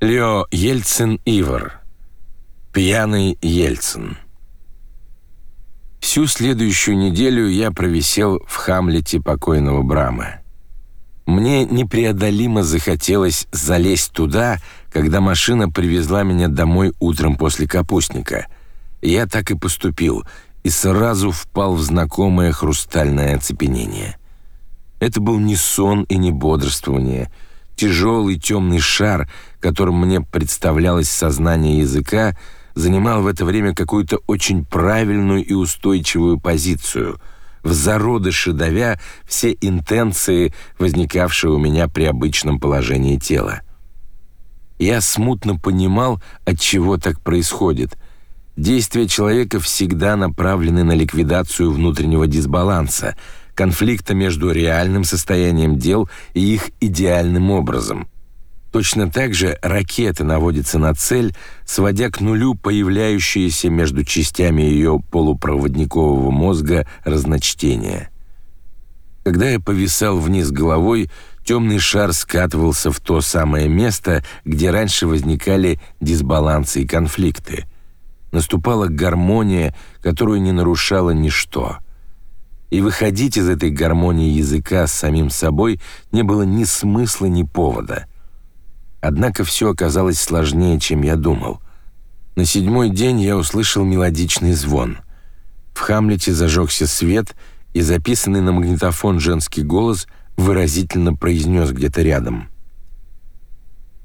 Лео Ельцин Ивар. Пьяный Ельцин. Всю следующую неделю я провисел в Хамлете покойного Брама. Мне непреодолимо захотелось залезть туда, когда машина привезла меня домой утром после капустника. Я так и поступил и сразу впал в знакомое хрустальное оцепенение. Это был не сон и не бодрствование — Тяжелый темный шар, которым мне представлялось сознание языка, занимал в это время какую-то очень правильную и устойчивую позицию, в зародыше давя все интенции, возникавшие у меня при обычном положении тела. Я смутно понимал, от чего так происходит. Действия человека всегда направлены на ликвидацию внутреннего дисбаланса — конфликта между реальным состоянием дел и их идеальным образом. Точно так же ракета наводится на цель, сводя к нулю появляющиеся между частями ее полупроводникового мозга разночтения. Когда я повисал вниз головой, темный шар скатывался в то самое место, где раньше возникали дисбалансы и конфликты. Наступала гармония, которую не нарушало ничто — и выходить из этой гармонии языка с самим собой не было ни смысла, ни повода. Однако все оказалось сложнее, чем я думал. На седьмой день я услышал мелодичный звон. В Хамлете зажегся свет, и записанный на магнитофон женский голос выразительно произнес где-то рядом —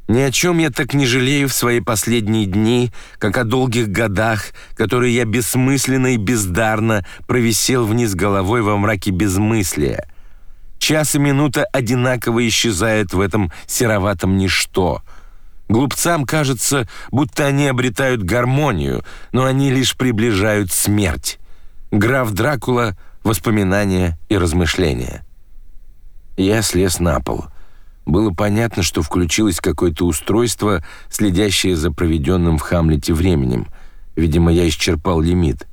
ни о чем я так не жалею в свои последние дни, как о долгих годах, которые я бессмысленно и бездарно провисел вниз головой во мраке безмыслия. Час и минута одинаково исчезают в этом сероватом ничто. Глупцам кажется, будто они обретают гармонию, но они лишь приближают смерть. Граф Дракула — воспоминания и размышления. Я слез на пол — было понятно, что включилось какое-то устройство, следящее за проведенным в Хамлете временем. Видимо, я исчерпал лимит.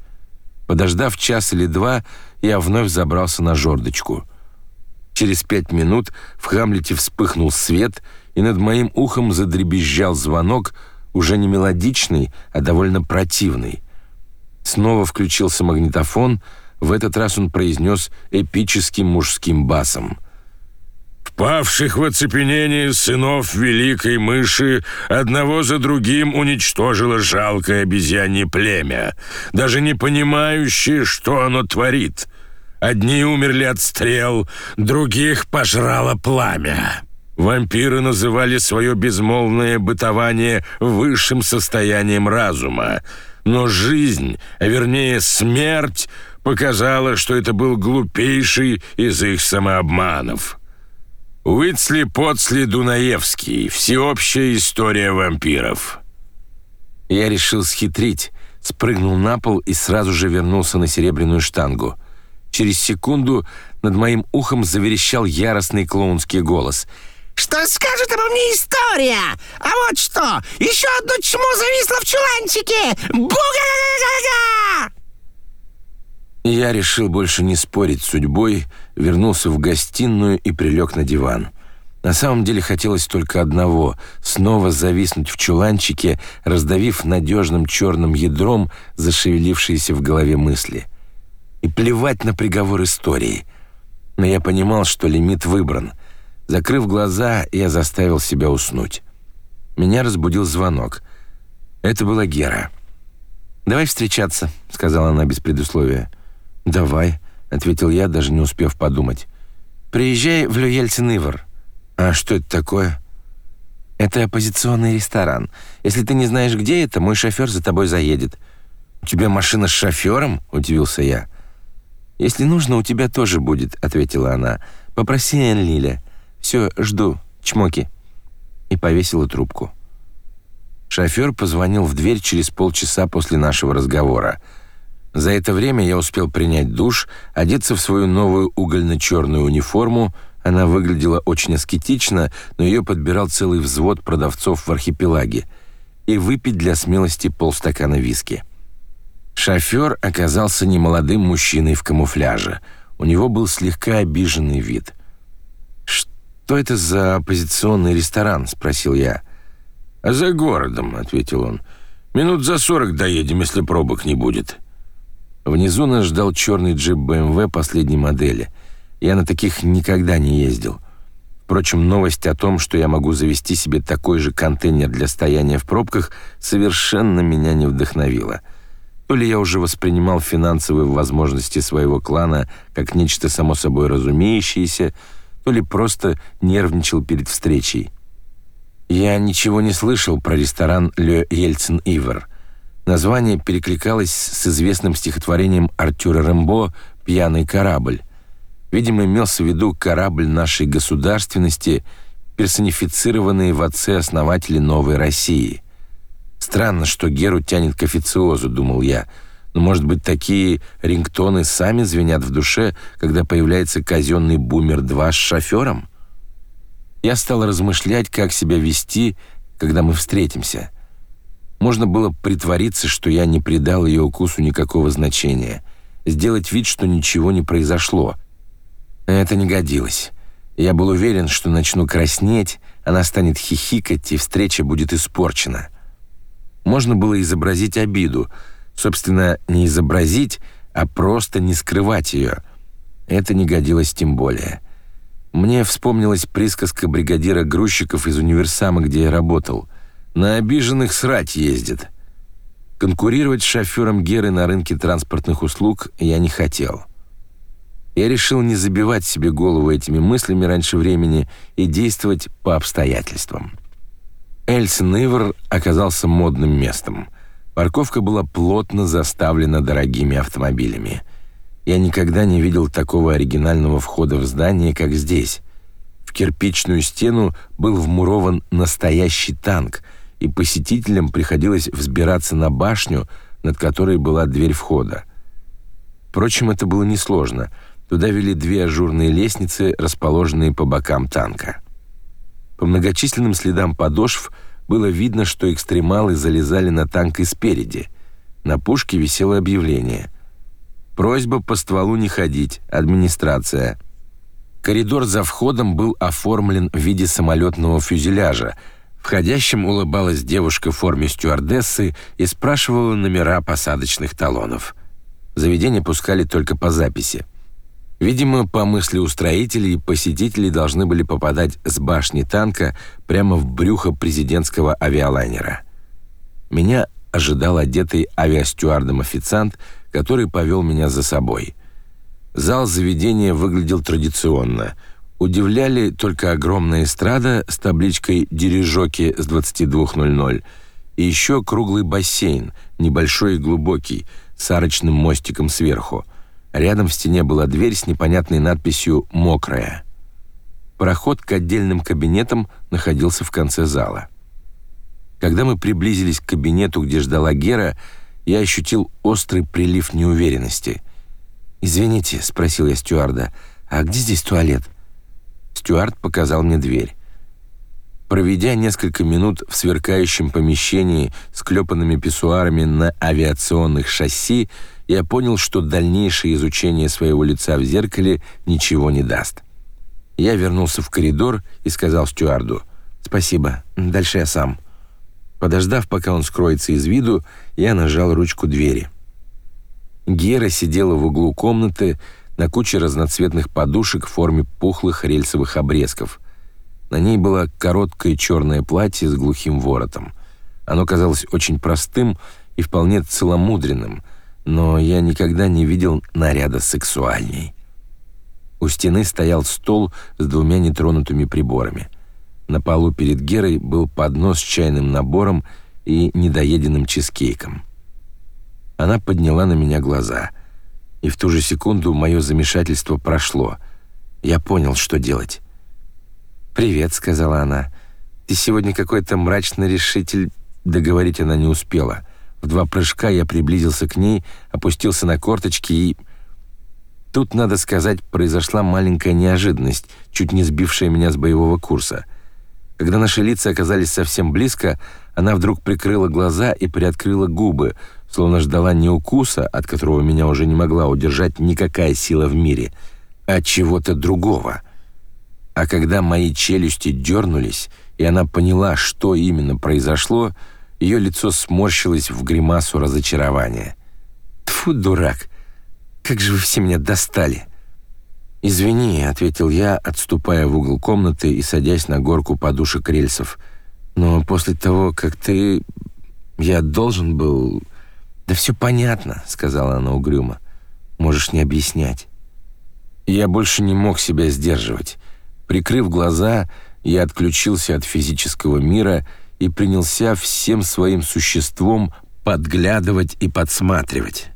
Подождав час или два, я вновь забрался на жердочку. Через пять минут в Хамлете вспыхнул свет, и над моим ухом задребезжал звонок, уже не мелодичный, а довольно противный. Снова включился магнитофон, в этот раз он произнес эпическим мужским басом — Павших в оцепенении сынов великой мыши одного за другим уничтожило жалкое обезьянье племя, даже не понимающее, что оно творит. Одни умерли от стрел, других пожрало пламя. Вампиры называли свое безмолвное бытование высшим состоянием разума, но жизнь, а вернее смерть, показала, что это был глупейший из их самообманов. Уитсли Потсли Дунаевский. Всеобщая история вампиров. Я решил схитрить, спрыгнул на пол и сразу же вернулся на серебряную штангу. Через секунду над моим ухом заверещал яростный клоунский голос. «Что скажет обо мне история? А вот что! Еще одно чмо зависло в чуланчике! Буга-га-га-га-га!» Я решил больше не спорить с судьбой, вернулся в гостиную и прилег на диван. На самом деле хотелось только одного — снова зависнуть в чуланчике, раздавив надежным черным ядром зашевелившиеся в голове мысли. И плевать на приговор истории. Но я понимал, что лимит выбран. Закрыв глаза, я заставил себя уснуть. Меня разбудил звонок. Это была Гера. «Давай встречаться», — сказала она без предусловия. «Давай», — ответил я, даже не успев подумать. «Приезжай в Люельцин-Ивр». «А что это такое?» «Это оппозиционный ресторан. Если ты не знаешь, где это, мой шофер за тобой заедет». «У тебя машина с шофером?» — удивился я. «Если нужно, у тебя тоже будет», — ответила она. «Попроси Энлиля. Все, жду. Чмоки». И повесила трубку. Шофер позвонил в дверь через полчаса после нашего разговора. За это время я успел принять душ, одеться в свою новую угольно-черную униформу. Она выглядела очень аскетично, но ее подбирал целый взвод продавцов в архипелаге. И выпить для смелости полстакана виски. Шофер оказался немолодым мужчиной в камуфляже. У него был слегка обиженный вид. «Что это за оппозиционный ресторан?» — спросил я. «А за городом», — ответил он. «Минут за сорок доедем, если пробок не будет». Внизу нас ждал черный джип BMW последней модели. Я на таких никогда не ездил. Впрочем, новость о том, что я могу завести себе такой же контейнер для стояния в пробках, совершенно меня не вдохновила. То ли я уже воспринимал финансовые возможности своего клана как нечто само собой разумеющееся, то ли просто нервничал перед встречей. Я ничего не слышал про ресторан «Ле Ельцин Ивер». Название перекликалось с известным стихотворением Артюра Рембо «Пьяный корабль». Видимо, имелся в виду корабль нашей государственности, персонифицированный в отце-основателе новой России. Странно, что Геру тянет к официозу, думал я. Но, может быть, такие рингтоны сами звенят в душе, когда появляется казенный «Бумер-2» с шофером? Я стал размышлять, как себя вести, когда мы встретимся. Можно было притвориться, что я не придал ее укусу никакого значения, сделать вид, что ничего не произошло. Это не годилось. Я был уверен, что начну краснеть, она станет хихикать, и встреча будет испорчена. Можно было изобразить обиду, собственно, не изобразить, а просто не скрывать ее. Это не годилось тем более. Мне вспомнилась присказка бригадира грузчиков из универсама, где я работал. На обиженных срать ездит. Конкурировать с шофером Геры на рынке транспортных услуг я не хотел. Я решил не забивать себе голову этими мыслями раньше времени и действовать по обстоятельствам. Эльсен-Ивер оказался модным местом. Парковка была плотно заставлена дорогими автомобилями. Я никогда не видел такого оригинального входа в здание, как здесь. В кирпичную стену был вмурован настоящий танк, и посетителям приходилось взбираться на башню, над которой была дверь входа. Впрочем, это было несложно. Туда вели две ажурные лестницы, расположенные по бокам танка. По многочисленным следам подошв было видно, что экстремалы залезали на танк и спереди. На пушке висело объявление — Просьба по стволу не ходить. Администрация. Коридор за входом был оформлен в виде самолетного фюзеляжа. Входящим улыбалась девушка в форме стюардессы и спрашивала номера посадочных талонов. Заведение пускали только по записи. Видимо, по мысли устроителей, посетители должны были попадать с башни танка прямо в брюхо президентского авиалайнера. Меня ожидал одетый авиастюардом официант – который повел меня за собой. Зал заведения выглядел традиционно. Удивляли только огромная эстрада с табличкой «Дирижоки с 22.00» и еще круглый бассейн, небольшой и глубокий, с арочным мостиком сверху. Рядом в стене была дверь с непонятной надписью «Мокрая». Проход к отдельным кабинетам находился в конце зала. Когда мы приблизились к кабинету, где ждала Гера, я ощутил острый прилив неуверенности. «Извините», — спросил я стюарда, — «а где здесь туалет?» Стюард показал мне дверь. Проведя несколько минут в сверкающем помещении с клепанными писсуарами на авиационных шасси, я понял, что дальнейшее изучение своего лица в зеркале ничего не даст. Я вернулся в коридор и сказал стюарду «Спасибо, дальше я сам». Подождав, пока он скроется из виду, я нажал ручку двери. Гера сидела в углу комнаты на куче разноцветных подушек в форме пухлых рельсовых обрезков. На ней было короткое черное платье с глухим воротом. Оно казалось очень простым и вполне целомудренным, но я никогда не видел наряда сексуальней. У стены стоял стол с двумя нетронутыми приборами — на полу перед Герой был поднос с чайным набором и недоеденным чизкейком. Она подняла на меня глаза, и в ту же секунду мое замешательство прошло. Я понял, что делать. «Привет», — сказала она. «Ты сегодня какой-то мрачный решитель...» Договорить она не успела. В два прыжка я приблизился к ней, опустился на корточки и... Тут, надо сказать, произошла маленькая неожиданность, чуть не сбившая меня с боевого курса — когда наши лица оказались совсем близко, она вдруг прикрыла глаза и приоткрыла губы, словно ждала не укуса, от которого меня уже не могла удержать никакая сила в мире, а чего-то другого. А когда мои челюсти дернулись, и она поняла, что именно произошло, ее лицо сморщилось в гримасу разочарования. Тфу, дурак. Как же вы все меня достали. Извини, ответил я, отступая в угол комнаты и садясь на горку подушек рельсов. Но после того, как ты я должен был Да все понятно, сказала она угрюмо. Можешь не объяснять. Я больше не мог себя сдерживать. Прикрыв глаза, я отключился от физического мира и принялся всем своим существом подглядывать и подсматривать,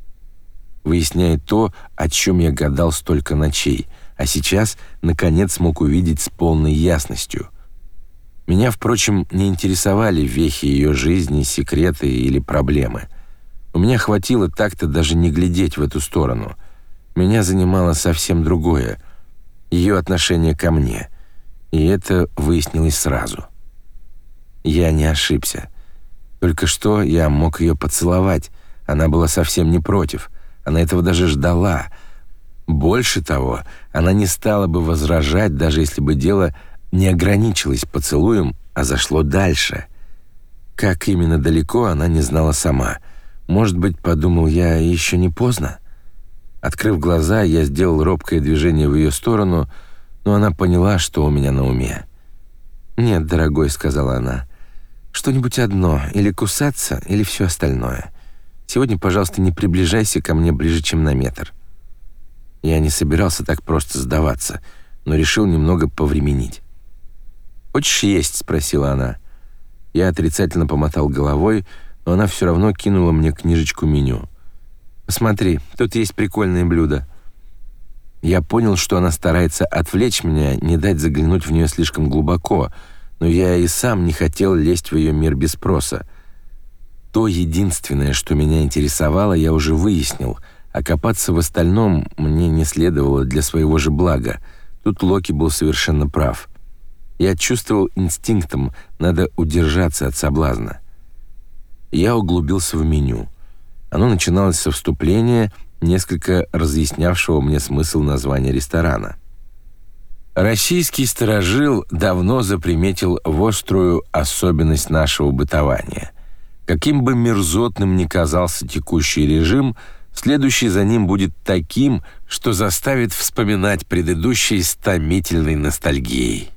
выясняя то, о чем я гадал столько ночей, а сейчас наконец смог увидеть с полной ясностью. Меня, впрочем, не интересовали вехи ее жизни, секреты или проблемы. У меня хватило так-то даже не глядеть в эту сторону. Меня занимало совсем другое ее отношение ко мне, и это выяснилось сразу. Я не ошибся. Только что я мог ее поцеловать. Она была совсем не против. Она этого даже ждала. Больше того, она не стала бы возражать, даже если бы дело не ограничилось поцелуем, а зашло дальше. Как именно далеко, она не знала сама. Может быть, подумал я, еще не поздно. Открыв глаза, я сделал робкое движение в ее сторону, но она поняла, что у меня на уме. "Нет, дорогой", сказала она. Что-нибудь одно, или кусаться, или все остальное. Сегодня, пожалуйста, не приближайся ко мне ближе, чем на метр. Я не собирался так просто сдаваться, но решил немного повременить. "Хочешь есть?" спросила она. Я отрицательно помотал головой, но она все равно кинула мне книжечку меню. "Посмотри, тут есть прикольные блюда". Я понял, что она старается отвлечь меня, не дать заглянуть в нее слишком глубоко но я и сам не хотел лезть в ее мир без спроса. То единственное, что меня интересовало, я уже выяснил, а копаться в остальном мне не следовало для своего же блага. Тут Локи был совершенно прав. Я чувствовал инстинктом, надо удержаться от соблазна. Я углубился в меню. Оно начиналось со вступления, несколько разъяснявшего мне смысл названия ресторана. Российский сторожил давно заприметил вострую особенность нашего бытования. Каким бы мерзотным ни казался текущий режим, следующий за ним будет таким, что заставит вспоминать предыдущий с томительной ностальгией.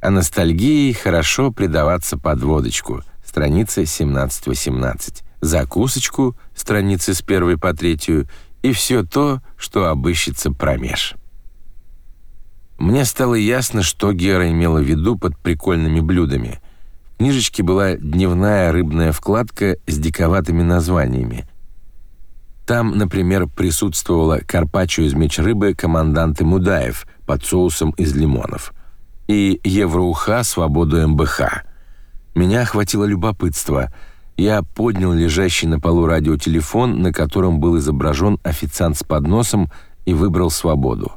А ностальгии хорошо предаваться под водочку. Страница 17-18. Закусочку, страницы с первой по третью, и все то, что обыщется промеж. Мне стало ясно, что Гера имела в виду под прикольными блюдами. В книжечке была дневная рыбная вкладка с диковатыми названиями. Там, например, присутствовала карпаччо из меч рыбы команданты Мудаев под соусом из лимонов и евроуха свободу МБХ. Меня охватило любопытство. Я поднял лежащий на полу радиотелефон, на котором был изображен официант с подносом, и выбрал свободу.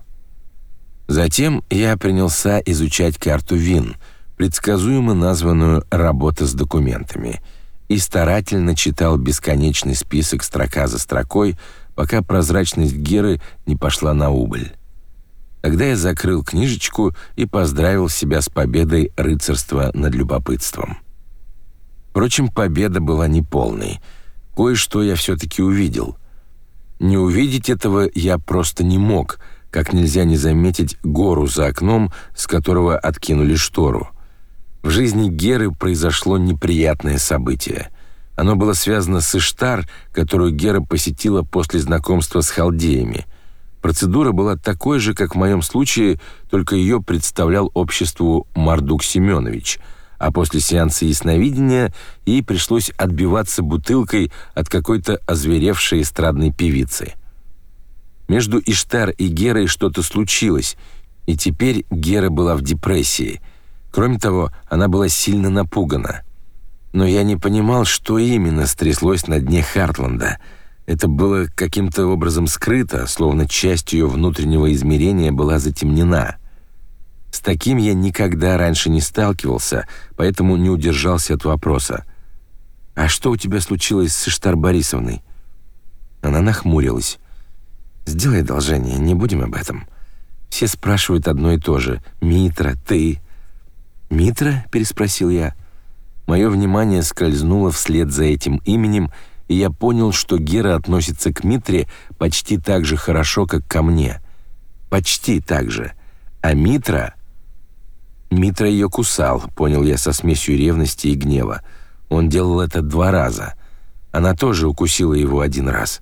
Затем я принялся изучать карту ВИН, предсказуемо названную «Работа с документами», и старательно читал бесконечный список строка за строкой, пока прозрачность Геры не пошла на убыль. Тогда я закрыл книжечку и поздравил себя с победой рыцарства над любопытством. Впрочем, победа была неполной. Кое-что я все таки увидел. Не увидеть этого я просто не мог — как нельзя не заметить гору за окном, с которого откинули штору. В жизни Геры произошло неприятное событие. Оно было связано с Иштар, которую Гера посетила после знакомства с халдеями. Процедура была такой же, как в моем случае, только ее представлял обществу Мардук Семенович, а после сеанса ясновидения ей пришлось отбиваться бутылкой от какой-то озверевшей эстрадной певицы. Между Иштар и Герой что-то случилось, и теперь Гера была в депрессии. Кроме того, она была сильно напугана. Но я не понимал, что именно стряслось на дне Хартланда. Это было каким-то образом скрыто, словно часть ее внутреннего измерения была затемнена. С таким я никогда раньше не сталкивался, поэтому не удержался от вопроса. «А что у тебя случилось с Иштар Борисовной?» Она нахмурилась. Сделай одолжение, не будем об этом. Все спрашивают одно и то же. Митра, ты... «Митра?» — переспросил я. Мое внимание скользнуло вслед за этим именем, и я понял, что Гера относится к Митре почти так же хорошо, как ко мне. Почти так же. А Митра... Митра ее кусал, понял я со смесью ревности и гнева. Он делал это два раза. Она тоже укусила его один раз.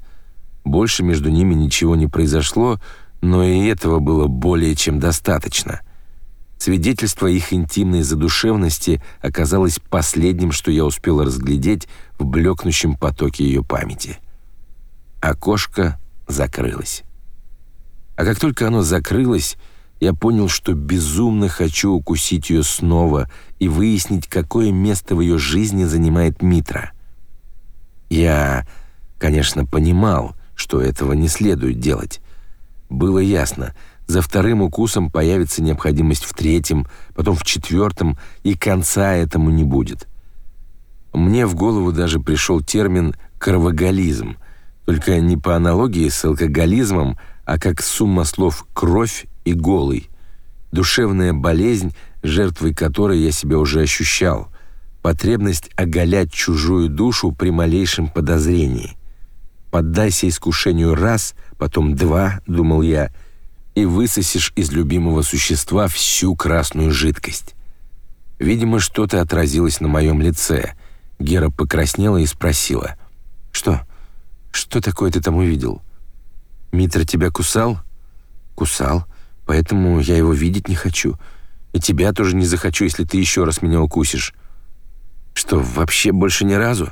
Больше между ними ничего не произошло, но и этого было более чем достаточно. Свидетельство их интимной задушевности оказалось последним, что я успел разглядеть в блекнущем потоке ее памяти. Окошко закрылось. А как только оно закрылось, я понял, что безумно хочу укусить ее снова и выяснить, какое место в ее жизни занимает Митра. Я, конечно, понимал, что этого не следует делать. Было ясно — за вторым укусом появится необходимость в третьем, потом в четвертом, и конца этому не будет. Мне в голову даже пришел термин «кровоголизм», только не по аналогии с алкоголизмом, а как сумма слов «кровь» и «голый». Душевная болезнь, жертвой которой я себя уже ощущал. Потребность оголять чужую душу при малейшем подозрении. «Поддайся искушению раз, потом два», — думал я, — и высосешь из любимого существа всю красную жидкость. Видимо, что-то отразилось на моем лице. Гера покраснела и спросила. «Что? Что такое ты там увидел?» «Митра тебя кусал?» «Кусал, поэтому я его видеть не хочу. И тебя тоже не захочу, если ты еще раз меня укусишь». «Что, вообще больше ни разу?»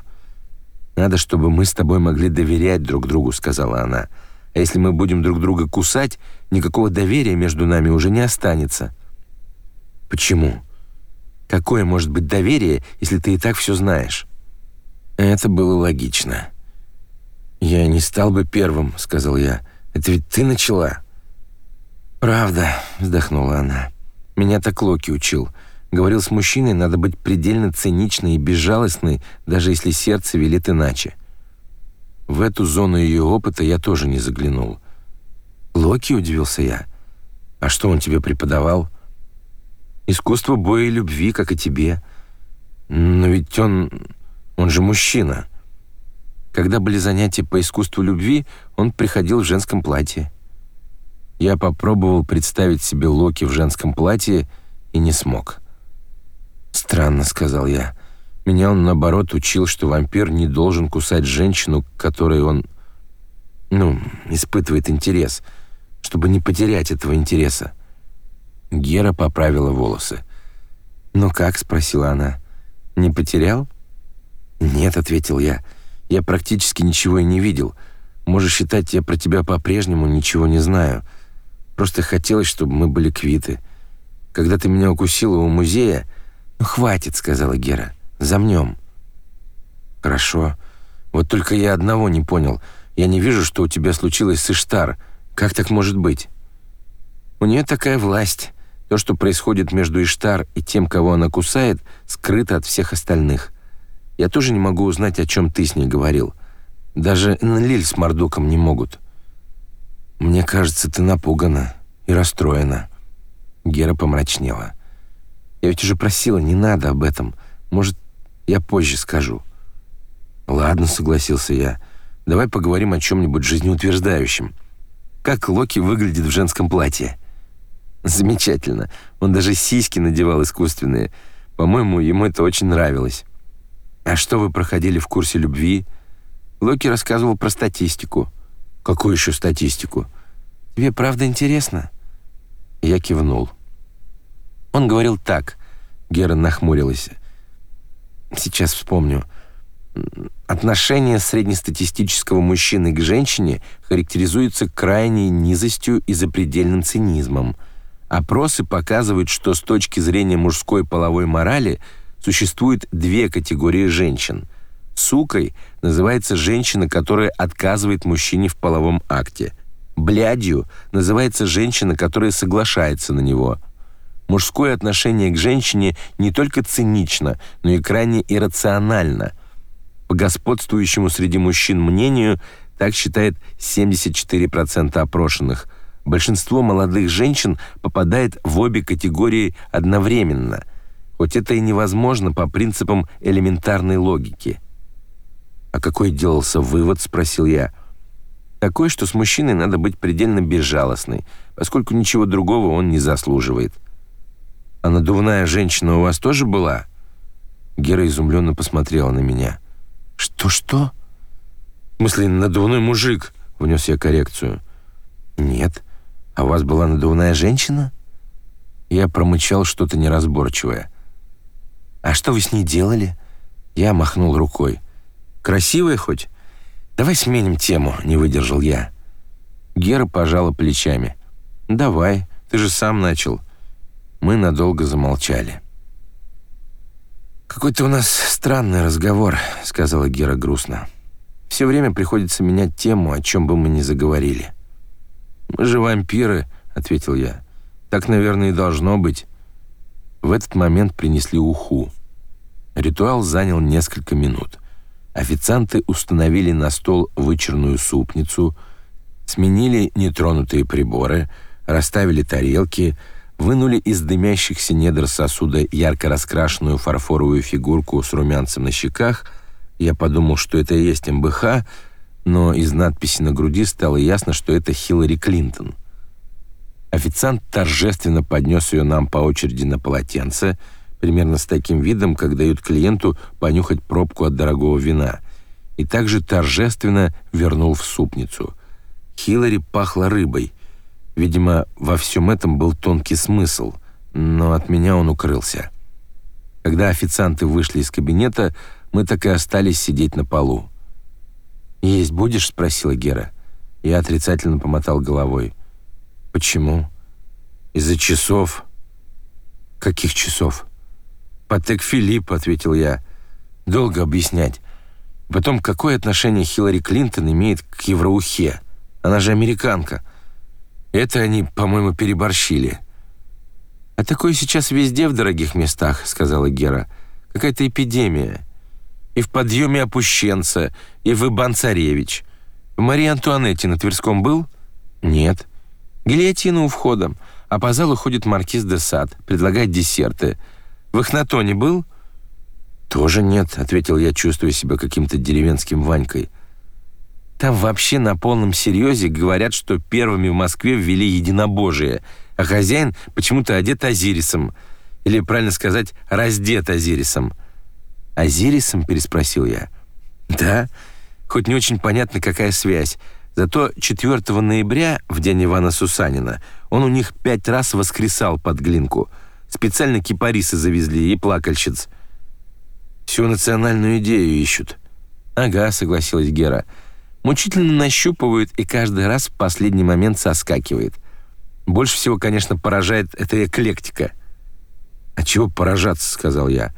«Надо, чтобы мы с тобой могли доверять друг другу», — сказала она. А если мы будем друг друга кусать, никакого доверия между нами уже не останется. Почему? Какое может быть доверие, если ты и так все знаешь? Это было логично. Я не стал бы первым, сказал я. Это ведь ты начала. Правда, вздохнула она. Меня так Локи учил. Говорил, с мужчиной надо быть предельно циничной и безжалостной, даже если сердце велит иначе. В эту зону ее опыта я тоже не заглянул. «Локи?» — удивился я. «А что он тебе преподавал?» «Искусство боя и любви, как и тебе. Но ведь он... он же мужчина». Когда были занятия по искусству любви, он приходил в женском платье. Я попробовал представить себе Локи в женском платье и не смог. «Странно», — сказал я. Меня он, наоборот, учил, что вампир не должен кусать женщину, к которой он, ну, испытывает интерес, чтобы не потерять этого интереса. Гера поправила волосы. «Ну как?» — спросила она. «Не потерял?» «Нет», — ответил я. «Я практически ничего и не видел. Можешь считать, я про тебя по-прежнему ничего не знаю. Просто хотелось, чтобы мы были квиты. Когда ты меня укусила у музея...» «Ну, хватит», — сказала Гера. Замнем». «Хорошо. Вот только я одного не понял. Я не вижу, что у тебя случилось с Иштар. Как так может быть?» «У нее такая власть. То, что происходит между Иштар и тем, кого она кусает, скрыто от всех остальных. Я тоже не могу узнать, о чем ты с ней говорил. Даже Энлиль с Мордуком не могут». «Мне кажется, ты напугана и расстроена». Гера помрачнела. «Я ведь уже просила, не надо об этом. Может, я позже скажу». «Ладно», — согласился я. «Давай поговорим о чем-нибудь жизнеутверждающем. Как Локи выглядит в женском платье?» «Замечательно. Он даже сиськи надевал искусственные. По-моему, ему это очень нравилось». «А что вы проходили в курсе любви?» Локи рассказывал про статистику. «Какую еще статистику?» «Тебе правда интересно?» Я кивнул. Он говорил так. Гера нахмурилась. Сейчас вспомню. Отношение среднестатистического мужчины к женщине характеризуется крайней низостью и запредельным цинизмом. Опросы показывают, что с точки зрения мужской половой морали существует две категории женщин. Сукой называется женщина, которая отказывает мужчине в половом акте. Блядью называется женщина, которая соглашается на него. Мужское отношение к женщине не только цинично, но и крайне иррационально. По господствующему среди мужчин мнению, так считает 74% опрошенных. Большинство молодых женщин попадает в обе категории одновременно. хоть это и невозможно по принципам элементарной логики. «А какой делался вывод?» — спросил я. «Такой, что с мужчиной надо быть предельно безжалостной, поскольку ничего другого он не заслуживает». «А надувная женщина у вас тоже была?» Гера изумленно посмотрела на меня. «Что-что?» «В смысле, надувной мужик?» — внес я коррекцию. «Нет. А у вас была надувная женщина?» Я промычал что-то неразборчивое. «А что вы с ней делали?» Я махнул рукой. «Красивая хоть?» «Давай сменим тему», — не выдержал я. Гера пожала плечами. «Давай, ты же сам начал». Мы надолго замолчали. «Какой-то у нас странный разговор», — сказала Гера грустно. «Все время приходится менять тему, о чем бы мы ни заговорили». «Мы же вампиры», — ответил я. «Так, наверное, и должно быть». В этот момент принесли уху. Ритуал занял несколько минут. Официанты установили на стол вычерную супницу, сменили нетронутые приборы, расставили тарелки — вынули из дымящихся недр сосуда ярко раскрашенную фарфоровую фигурку с румянцем на щеках. Я подумал, что это и есть МБХ, но из надписи на груди стало ясно, что это Хиллари Клинтон. Официант торжественно поднес ее нам по очереди на полотенце, примерно с таким видом, как дают клиенту понюхать пробку от дорогого вина, и также торжественно вернул в супницу. Хиллари пахла рыбой, Видимо, во всем этом был тонкий смысл, но от меня он укрылся. Когда официанты вышли из кабинета, мы так и остались сидеть на полу. «Есть будешь?» — спросила Гера. Я отрицательно помотал головой. «Почему?» «Из-за часов». «Каких часов?» «Патек Филипп», — ответил я. «Долго объяснять. Потом, какое отношение Хиллари Клинтон имеет к евроухе? Она же американка». Это они, по-моему, переборщили. А такое сейчас везде в дорогих местах, сказала Гера. Какая-то эпидемия. И в подъеме опущенца, и в Ибан-Царевич. В Марии Антуанетте на Тверском был? Нет. Гильотина у входа, а по залу ходит маркиз де Сад, предлагает десерты. В Эхнатоне был? Тоже нет, ответил я, чувствуя себя каким-то деревенским Ванькой. Там вообще на полном серьезе говорят, что первыми в Москве ввели единобожие, а хозяин почему-то одет Азирисом. Или, правильно сказать, раздет Азирисом. «Азирисом?» — переспросил я. «Да, хоть не очень понятно, какая связь. Зато 4 ноября, в день Ивана Сусанина, он у них пять раз воскресал под глинку. Специально кипарисы завезли и плакальщиц. Всю национальную идею ищут». «Ага», — согласилась Гера. «Гера». Мучительно нащупывают и каждый раз в последний момент соскакивает. Больше всего, конечно, поражает эта эклектика. «А чего поражаться?» — сказал я.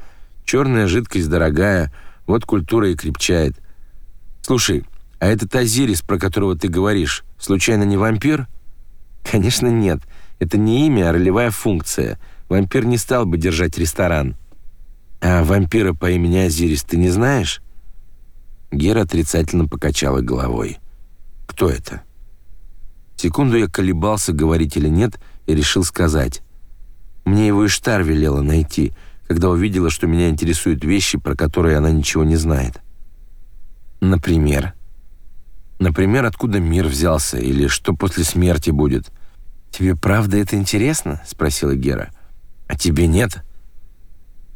«Черная жидкость дорогая, вот культура и крепчает. Слушай, а этот Азирис, про которого ты говоришь, случайно не вампир?» «Конечно нет. Это не имя, а ролевая функция. Вампир не стал бы держать ресторан». «А вампира по имени Азирис ты не знаешь?» Гера отрицательно покачала головой. «Кто это?» Секунду я колебался, говорить или нет, и решил сказать. Мне его Иштар велела найти, когда увидела, что меня интересуют вещи, про которые она ничего не знает. Например? Например, откуда мир взялся, или что после смерти будет. «Тебе правда это интересно?» — спросила Гера. «А тебе нет?»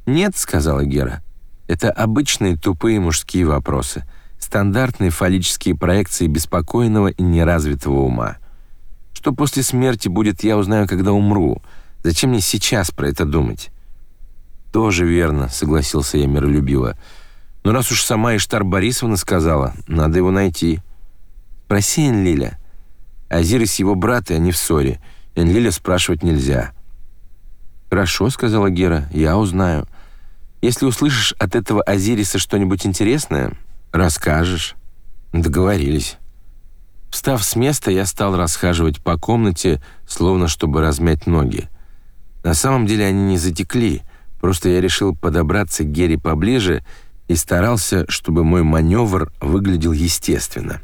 «Нет», — сказала Гера. Это обычные тупые мужские вопросы, стандартные фаллические проекции беспокойного и неразвитого ума. Что после смерти будет, я узнаю, когда умру. Зачем мне сейчас про это думать? Тоже верно, согласился я миролюбиво. Но раз уж сама Иштар Борисовна сказала, надо его найти. Проси Энлиля. Азирис его брат, и они в ссоре. Энлиля спрашивать нельзя. Хорошо, сказала Гера. Я узнаю. Если услышишь от этого Азириса что-нибудь интересное, расскажешь. Договорились. Встав с места, я стал расхаживать по комнате, словно чтобы размять ноги. На самом деле они не затекли, просто я решил подобраться к Гере поближе и старался, чтобы мой маневр выглядел естественно.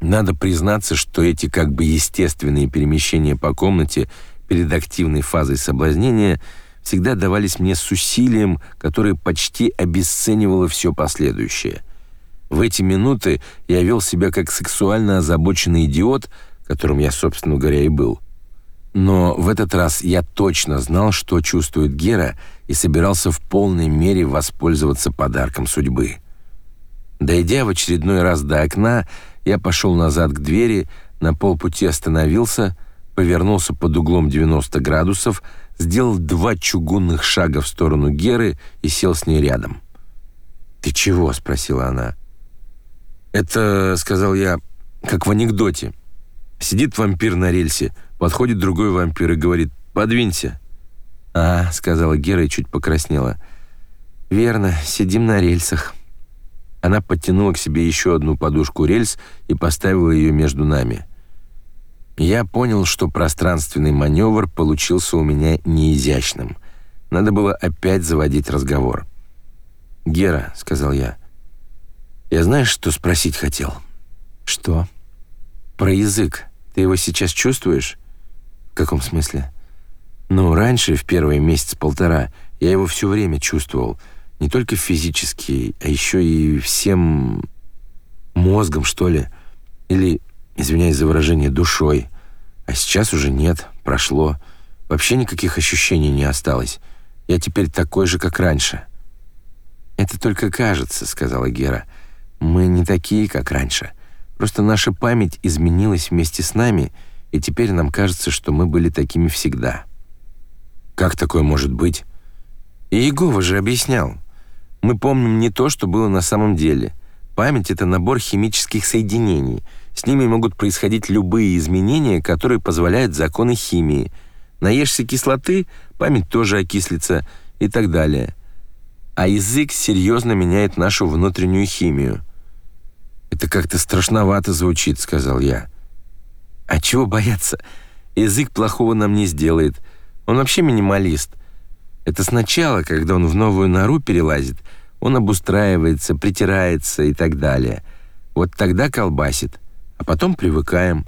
Надо признаться, что эти как бы естественные перемещения по комнате перед активной фазой соблазнения – всегда давались мне с усилием, которое почти обесценивало все последующее. В эти минуты я вел себя как сексуально озабоченный идиот, которым я, собственно говоря, и был. Но в этот раз я точно знал, что чувствует Гера, и собирался в полной мере воспользоваться подарком судьбы. Дойдя в очередной раз до окна, я пошел назад к двери, на полпути остановился, повернулся под углом 90 градусов, сделал два чугунных шага в сторону Геры и сел с ней рядом. «Ты чего?» — спросила она. «Это, — сказал я, — как в анекдоте. Сидит вампир на рельсе, подходит другой вампир и говорит «подвинься». «А, — сказала Гера и чуть покраснела. Верно, сидим на рельсах». Она подтянула к себе еще одну подушку рельс и поставила ее между нами. Я понял, что пространственный маневр получился у меня неизящным. Надо было опять заводить разговор. «Гера», — сказал я, — «я знаешь, что спросить хотел?» «Что?» «Про язык. Ты его сейчас чувствуешь?» «В каком смысле?» «Ну, раньше, в первый месяц-полтора, я его все время чувствовал. Не только физически, а еще и всем мозгом, что ли. Или извиняюсь за выражение, душой. А сейчас уже нет, прошло. Вообще никаких ощущений не осталось. Я теперь такой же, как раньше. Это только кажется, сказала Гера. Мы не такие, как раньше. Просто наша память изменилась вместе с нами, и теперь нам кажется, что мы были такими всегда. Как такое может быть? И Егова же объяснял. Мы помним не то, что было на самом деле. Память это набор химических соединений. С ними могут происходить любые изменения, которые позволяют законы химии. Наешься кислоты, память тоже окислится и так далее. А язык серьезно меняет нашу внутреннюю химию. Это как-то страшновато звучит, сказал я. А чего бояться? Язык плохого нам не сделает. Он вообще минималист. Это сначала, когда он в новую нору перелазит, он обустраивается, притирается и так далее. Вот тогда колбасит а потом привыкаем.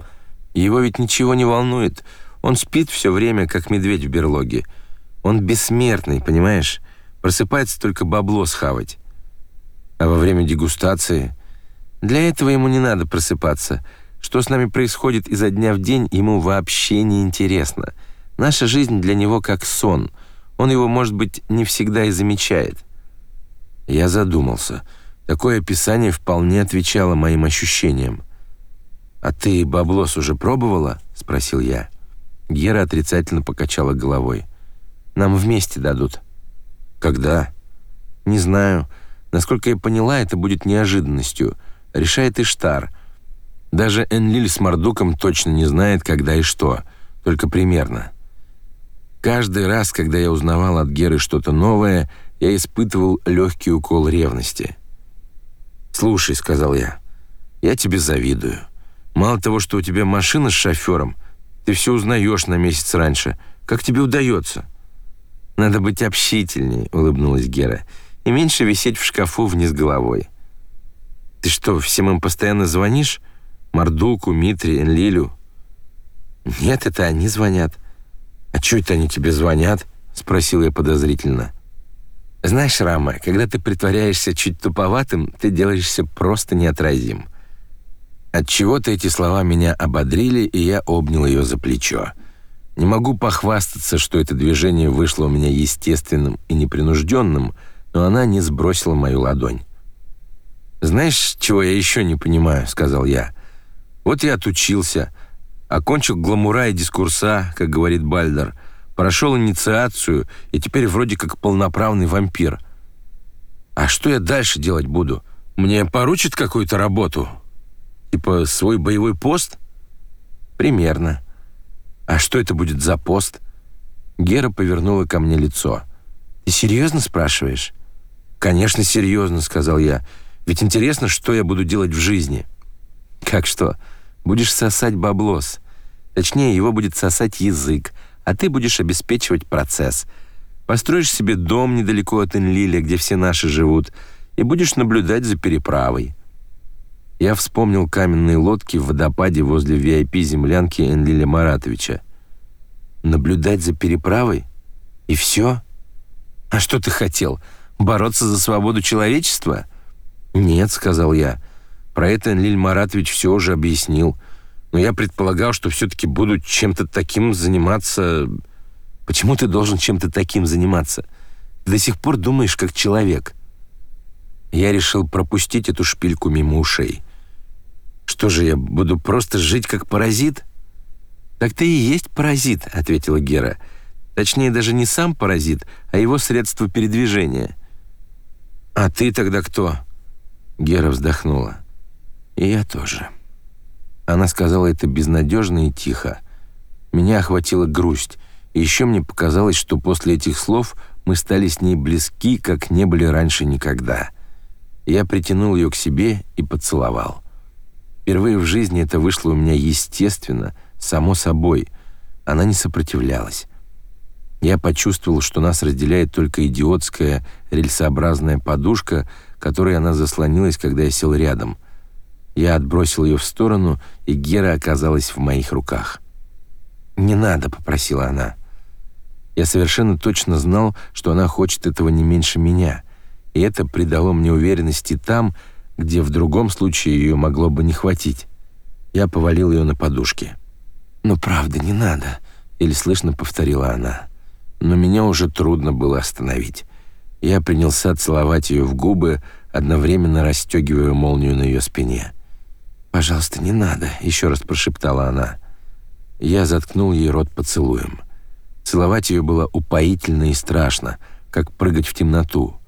Его ведь ничего не волнует. Он спит все время, как медведь в берлоге. Он бессмертный, понимаешь? Просыпается только бабло схавать. А во время дегустации... Для этого ему не надо просыпаться. Что с нами происходит изо дня в день, ему вообще не интересно. Наша жизнь для него как сон. Он его, может быть, не всегда и замечает. Я задумался. Такое описание вполне отвечало моим ощущениям. «А ты баблос уже пробовала?» — спросил я. Гера отрицательно покачала головой. «Нам вместе дадут». «Когда?» «Не знаю. Насколько я поняла, это будет неожиданностью. Решает Иштар. Даже Энлиль с Мардуком точно не знает, когда и что. Только примерно». Каждый раз, когда я узнавал от Геры что-то новое, я испытывал легкий укол ревности. «Слушай», — сказал я, — «я тебе завидую». Мало того, что у тебя машина с шофером, ты все узнаешь на месяц раньше. Как тебе удается?» «Надо быть общительней», — улыбнулась Гера, «и меньше висеть в шкафу вниз головой». «Ты что, всем им постоянно звонишь? Мордуку, Митре, Энлилю?» «Нет, это они звонят». «А что это они тебе звонят?» — спросил я подозрительно. «Знаешь, Рама, когда ты притворяешься чуть туповатым, ты делаешься просто неотразим». От чего-то эти слова меня ободрили, и я обнял ее за плечо. Не могу похвастаться, что это движение вышло у меня естественным и непринужденным, но она не сбросила мою ладонь. «Знаешь, чего я еще не понимаю?» — сказал я. «Вот я отучился, окончил гламура и дискурса, как говорит Бальдер, прошел инициацию и теперь вроде как полноправный вампир. А что я дальше делать буду? Мне поручат какую-то работу?» Типа свой боевой пост? Примерно. А что это будет за пост? Гера повернула ко мне лицо. Ты серьезно спрашиваешь? Конечно, серьезно, сказал я. Ведь интересно, что я буду делать в жизни. Как что? Будешь сосать баблос. Точнее, его будет сосать язык, а ты будешь обеспечивать процесс. Построишь себе дом недалеко от Энлиля, где все наши живут, и будешь наблюдать за переправой. Я вспомнил каменные лодки в водопаде возле VIP-землянки Энлиля Маратовича. Наблюдать за переправой? И все? «А что ты хотел? Бороться за свободу человечества?» «Нет», — сказал я. «Про это Лиль Маратович все уже объяснил. Но я предполагал, что все-таки буду чем-то таким заниматься...» «Почему ты должен чем-то таким заниматься? Ты до сих пор думаешь как человек». Я решил пропустить эту шпильку мимо ушей. «Что же, я буду просто жить как паразит?» «Так ты и есть паразит», — ответила Гера. «Точнее, даже не сам паразит, а его средство передвижения». «А ты тогда кто?» Гера вздохнула. «И я тоже». Она сказала это безнадежно и тихо. Меня охватила грусть, и еще мне показалось, что после этих слов мы стали с ней близки, как не были раньше никогда. Я притянул ее к себе и поцеловал. Впервые в жизни это вышло у меня естественно, само собой. Она не сопротивлялась. Я почувствовал, что нас разделяет только идиотская рельсообразная подушка, которой она заслонилась, когда я сел рядом. Я отбросил ее в сторону, и Гера оказалась в моих руках. «Не надо», — попросила она. Я совершенно точно знал, что она хочет этого не меньше меня, и это придало мне уверенности там, где в другом случае ее могло бы не хватить. Я повалил ее на подушке. «Ну, правда, не надо», — или слышно повторила она. Но меня уже трудно было остановить. Я принялся целовать ее в губы, одновременно расстегивая молнию на ее спине. «Пожалуйста, не надо», — еще раз прошептала она. Я заткнул ей рот поцелуем. Целовать ее было упоительно и страшно, как прыгать в темноту.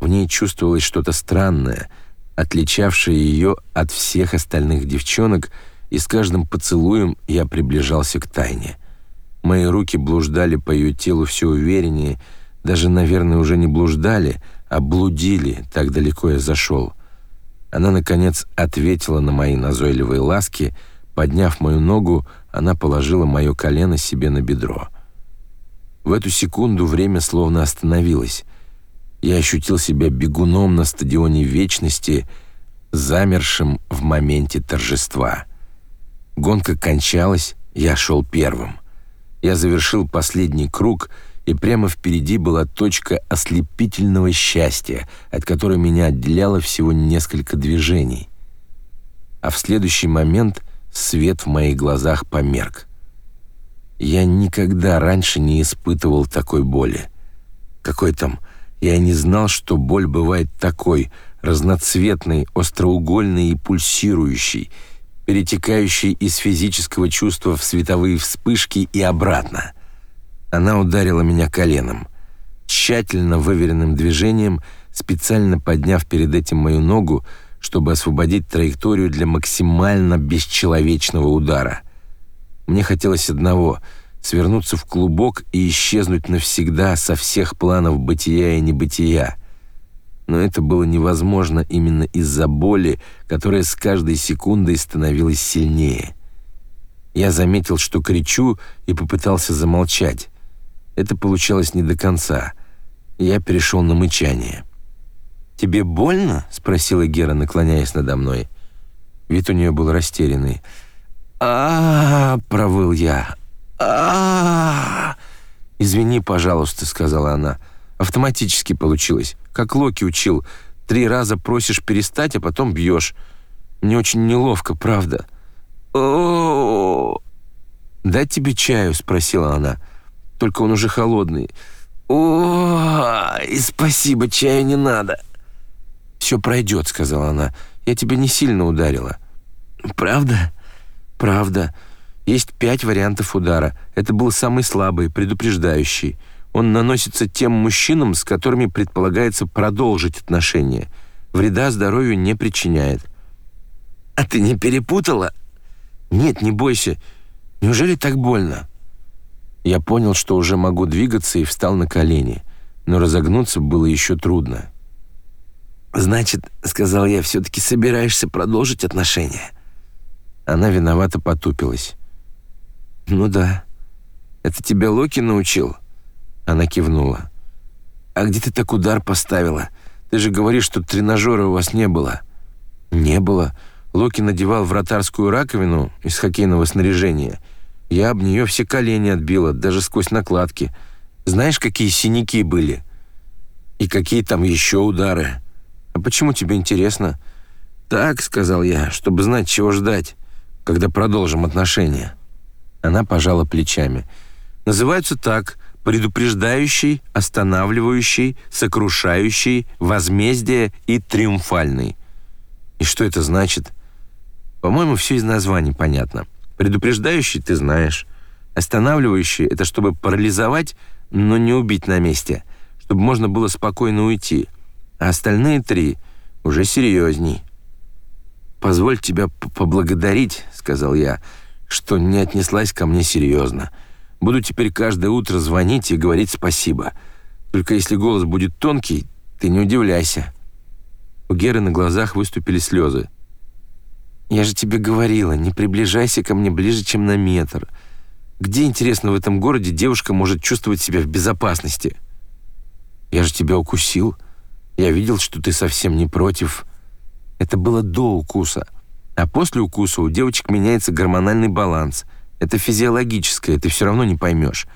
В ней чувствовалось что-то странное — отличавшее ее от всех остальных девчонок, и с каждым поцелуем я приближался к тайне. Мои руки блуждали по ее телу все увереннее, даже, наверное, уже не блуждали, а блудили, так далеко я зашел. Она, наконец, ответила на мои назойливые ласки, подняв мою ногу, она положила мое колено себе на бедро. В эту секунду время словно остановилось — я ощутил себя бегуном на стадионе вечности, замершим в моменте торжества. Гонка кончалась, я шел первым. Я завершил последний круг, и прямо впереди была точка ослепительного счастья, от которой меня отделяло всего несколько движений. А в следующий момент свет в моих глазах померк. Я никогда раньше не испытывал такой боли. Какой там я не знал, что боль бывает такой, разноцветной, остроугольной и пульсирующей, перетекающей из физического чувства в световые вспышки и обратно. Она ударила меня коленом. Тщательно выверенным движением, специально подняв перед этим мою ногу, чтобы освободить траекторию для максимально бесчеловечного удара. Мне хотелось одного — свернуться в клубок и исчезнуть навсегда со всех планов бытия и небытия. Но это было невозможно именно из-за боли, которая с каждой секундой становилась сильнее. Я заметил, что кричу, и попытался замолчать. Это получалось не до конца. Я перешел на мычание. «Тебе больно?» — спросила Гера, наклоняясь надо мной. Вид у нее был растерянный. а, провыл я а «Извини, пожалуйста», — сказала она. «Автоматически получилось. Как Локи учил. Три раза просишь перестать, а потом бьешь. Мне очень неловко, правда». «О-о-о!» «Дать тебе чаю?» — спросила она. «Только он уже холодный». «О, и спасибо, чаю не надо». «Все пройдет», — сказала она. «Я тебя не сильно ударила». «Правда?» «Правда». Есть пять вариантов удара. Это был самый слабый, предупреждающий. Он наносится тем мужчинам, с которыми предполагается продолжить отношения. Вреда здоровью не причиняет. «А ты не перепутала?» «Нет, не бойся. Неужели так больно?» Я понял, что уже могу двигаться и встал на колени, но разогнуться было еще трудно. «Значит, — сказал я, — все-таки собираешься продолжить отношения?» Она виновато потупилась. «Ну да. Это тебя Локи научил?» Она кивнула. «А где ты так удар поставила? Ты же говоришь, что тренажера у вас не было». «Не было. Локи надевал вратарскую раковину из хоккейного снаряжения. Я об нее все колени отбила, даже сквозь накладки. Знаешь, какие синяки были?» И какие там еще удары? А почему тебе интересно? Так, сказал я, чтобы знать, чего ждать, когда продолжим отношения. Она пожала плечами. Называются так: предупреждающий, останавливающий, сокрушающий, возмездие и триумфальный. И что это значит? По-моему, все из названий понятно. Предупреждающий ты знаешь. Останавливающий это чтобы парализовать, но не убить на месте, чтобы можно было спокойно уйти. А остальные три уже серьезней. Позволь тебя поблагодарить, сказал я, что не отнеслась ко мне серьезно. Буду теперь каждое утро звонить и говорить спасибо. Только если голос будет тонкий, ты не удивляйся. У Геры на глазах выступили слезы. Я же тебе говорила, не приближайся ко мне ближе, чем на метр. Где, интересно, в этом городе девушка может чувствовать себя в безопасности? Я же тебя укусил. Я видел, что ты совсем не против. Это было до укуса. А после укуса у девочек меняется гормональный баланс. Это физиологическое, ты все равно не поймешь.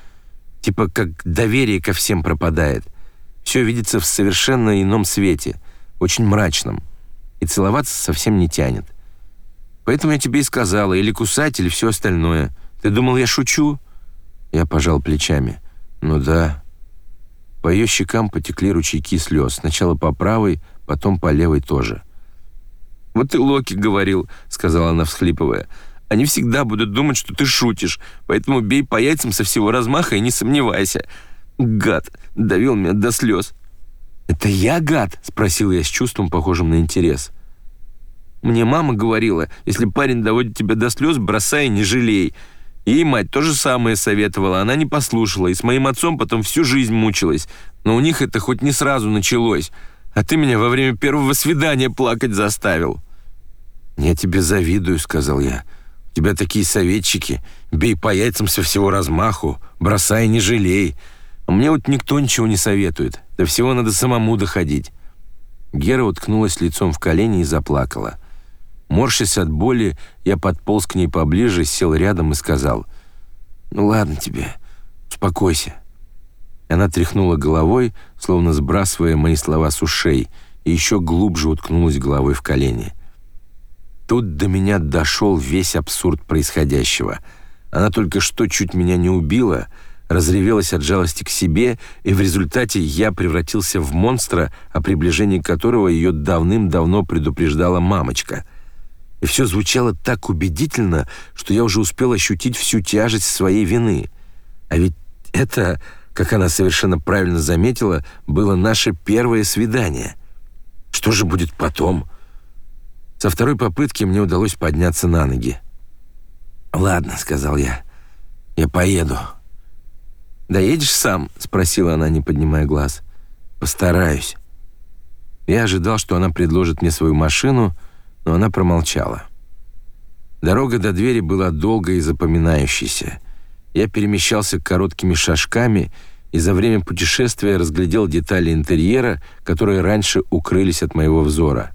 Типа как доверие ко всем пропадает. Все видится в совершенно ином свете, очень мрачном. И целоваться совсем не тянет. Поэтому я тебе и сказала, или кусать, или все остальное. Ты думал, я шучу?» Я пожал плечами. «Ну да». По ее щекам потекли ручейки слез. Сначала по правой, потом по левой тоже. «Вот и Локи говорил», — сказала она, всхлипывая. «Они всегда будут думать, что ты шутишь, поэтому бей по яйцам со всего размаха и не сомневайся». «Гад!» — довел меня до слез. «Это я гад?» — спросил я с чувством, похожим на интерес. «Мне мама говорила, если парень доводит тебя до слез, бросай и не жалей». Ей мать то же самое советовала, она не послушала, и с моим отцом потом всю жизнь мучилась. Но у них это хоть не сразу началось. А ты меня во время первого свидания плакать заставил». «Я тебе завидую», — сказал я. «У тебя такие советчики. Бей по яйцам со всего размаху, бросай, не жалей. А мне вот никто ничего не советует. До всего надо самому доходить». Гера уткнулась лицом в колени и заплакала. Морщась от боли, я подполз к ней поближе, сел рядом и сказал, «Ну ладно тебе, успокойся». Она тряхнула головой, словно сбрасывая мои слова с ушей, и еще глубже уткнулась головой в колени. Тут до меня дошел весь абсурд происходящего. Она только что чуть меня не убила, разревелась от жалости к себе, и в результате я превратился в монстра, о приближении которого ее давным-давно предупреждала мамочка. И все звучало так убедительно, что я уже успел ощутить всю тяжесть своей вины. А ведь это, как она совершенно правильно заметила, было наше первое свидание. Что же будет потом? Со второй попытки мне удалось подняться на ноги. «Ладно», — сказал я, — «я поеду». «Доедешь сам?» — спросила она, не поднимая глаз. «Постараюсь». Я ожидал, что она предложит мне свою машину, но она промолчала. Дорога до двери была долгой и запоминающейся. Я перемещался короткими шажками и за время путешествия разглядел детали интерьера, которые раньше укрылись от моего взора.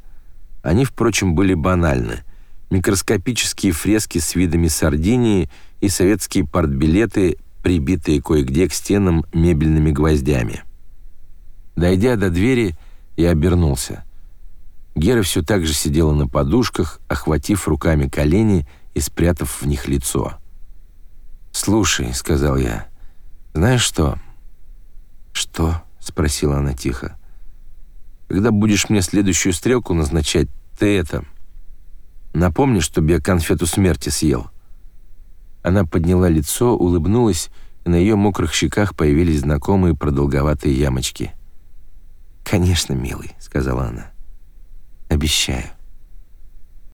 Они, впрочем, были банальны. Микроскопические фрески с видами Сардинии и советские партбилеты, прибитые кое-где к стенам мебельными гвоздями. Дойдя до двери, я обернулся. Гера все так же сидела на подушках, охватив руками колени и спрятав в них лицо. «Слушай», — сказал я, — «знаешь что?» «Что?» — спросила она тихо. «Когда будешь мне следующую стрелку назначать, ты это... Напомни, чтобы я конфету смерти съел». Она подняла лицо, улыбнулась, и на ее мокрых щеках появились знакомые продолговатые ямочки. «Конечно, милый», — сказала она. Обещаю.